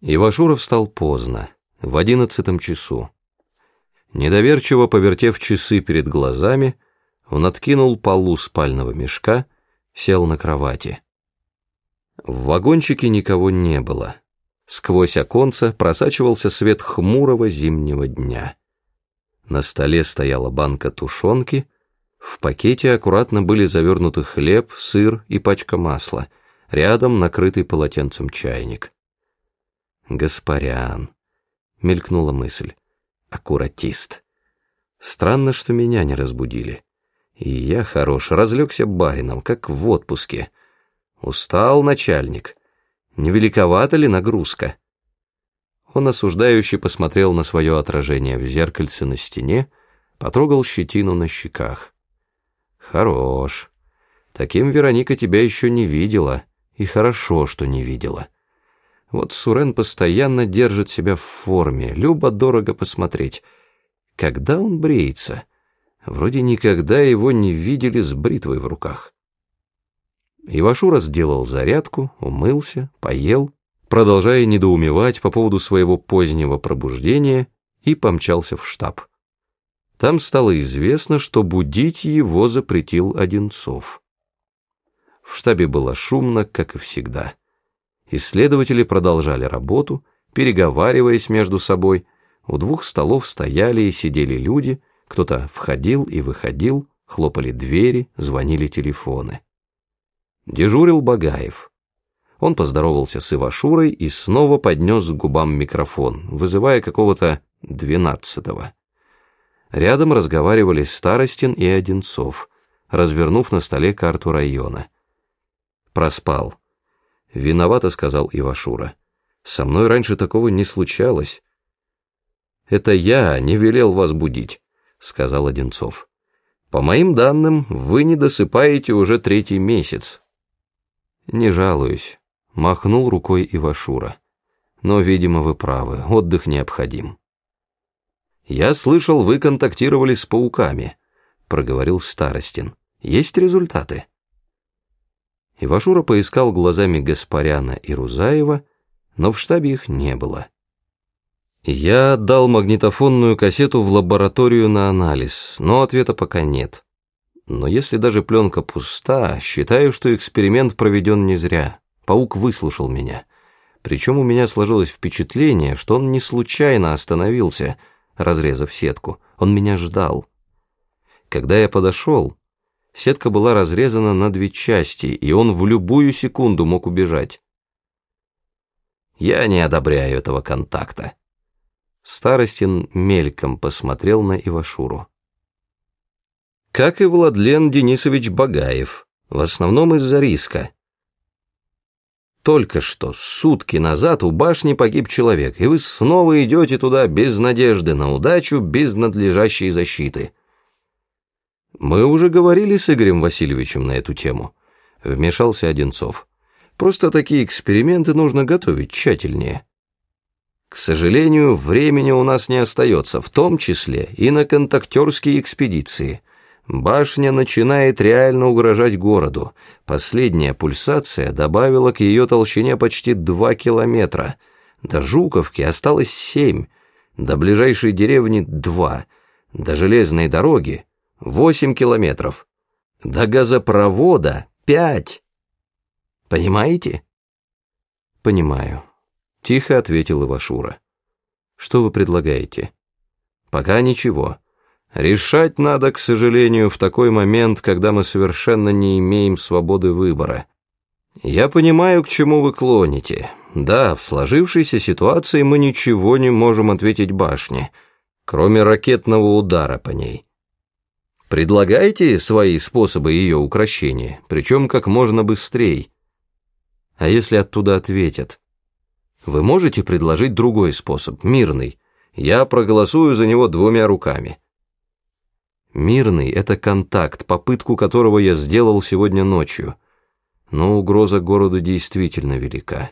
Ивашуров встал поздно, в одиннадцатом часу. Недоверчиво повертев часы перед глазами, он откинул полу спального мешка, сел на кровати. В вагончике никого не было. Сквозь оконца просачивался свет хмурого зимнего дня. На столе стояла банка тушенки, в пакете аккуратно были завернуты хлеб, сыр и пачка масла, рядом накрытый полотенцем чайник. Гаспарян. Мелькнула мысль. Аккуратист. Странно, что меня не разбудили. И я хорош, разлегся барином, как в отпуске. Устал начальник. Не великовата ли нагрузка? Он осуждающе посмотрел на свое отражение в зеркальце на стене, потрогал щетину на щеках. Хорош. Таким Вероника тебя еще не видела, и хорошо, что не видела. Вот Сурен постоянно держит себя в форме, любо-дорого посмотреть. Когда он бреется? Вроде никогда его не видели с бритвой в руках. Ивашура сделал зарядку, умылся, поел, продолжая недоумевать по поводу своего позднего пробуждения, и помчался в штаб. Там стало известно, что будить его запретил Одинцов. В штабе было шумно, как и всегда. Исследователи продолжали работу, переговариваясь между собой. У двух столов стояли и сидели люди, кто-то входил и выходил, хлопали двери, звонили телефоны. Дежурил Багаев. Он поздоровался с Ивашурой и снова поднес к губам микрофон, вызывая какого-то двенадцатого. Рядом разговаривали Старостин и Одинцов, развернув на столе карту района. Проспал. «Виновато», — сказал Ивашура. «Со мной раньше такого не случалось». «Это я не велел вас будить», — сказал Одинцов. «По моим данным, вы не досыпаете уже третий месяц». «Не жалуюсь», — махнул рукой Ивашура. «Но, видимо, вы правы, отдых необходим». «Я слышал, вы контактировали с пауками», — проговорил Старостин. «Есть результаты?» Ивашура поискал глазами Гаспаряна и Рузаева, но в штабе их не было. Я отдал магнитофонную кассету в лабораторию на анализ, но ответа пока нет. Но если даже пленка пуста, считаю, что эксперимент проведен не зря. Паук выслушал меня. Причем у меня сложилось впечатление, что он не случайно остановился, разрезав сетку. Он меня ждал. Когда я подошел, Сетка была разрезана на две части, и он в любую секунду мог убежать. Я не одобряю этого контакта. Старостин мельком посмотрел на Ивашуру. Как и Владлен Денисович Багаев, в основном из-за риска. Только что, сутки назад, у башни погиб человек, и вы снова идете туда без надежды на удачу, без надлежащей защиты. «Мы уже говорили с Игорем Васильевичем на эту тему», — вмешался Одинцов. «Просто такие эксперименты нужно готовить тщательнее». «К сожалению, времени у нас не остается, в том числе и на контактерские экспедиции. Башня начинает реально угрожать городу. Последняя пульсация добавила к ее толщине почти два километра. До Жуковки осталось семь, до ближайшей деревни два, до железной дороги Восемь километров. До газопровода пять. Понимаете? Понимаю. Тихо ответил Ивашура. Что вы предлагаете? Пока ничего. Решать надо, к сожалению, в такой момент, когда мы совершенно не имеем свободы выбора. Я понимаю, к чему вы клоните. Да, в сложившейся ситуации мы ничего не можем ответить башне, кроме ракетного удара по ней. Предлагайте свои способы ее укрощения, причем как можно быстрее. А если оттуда ответят? Вы можете предложить другой способ, мирный. Я проголосую за него двумя руками. Мирный — это контакт, попытку которого я сделал сегодня ночью. Но угроза городу действительно велика.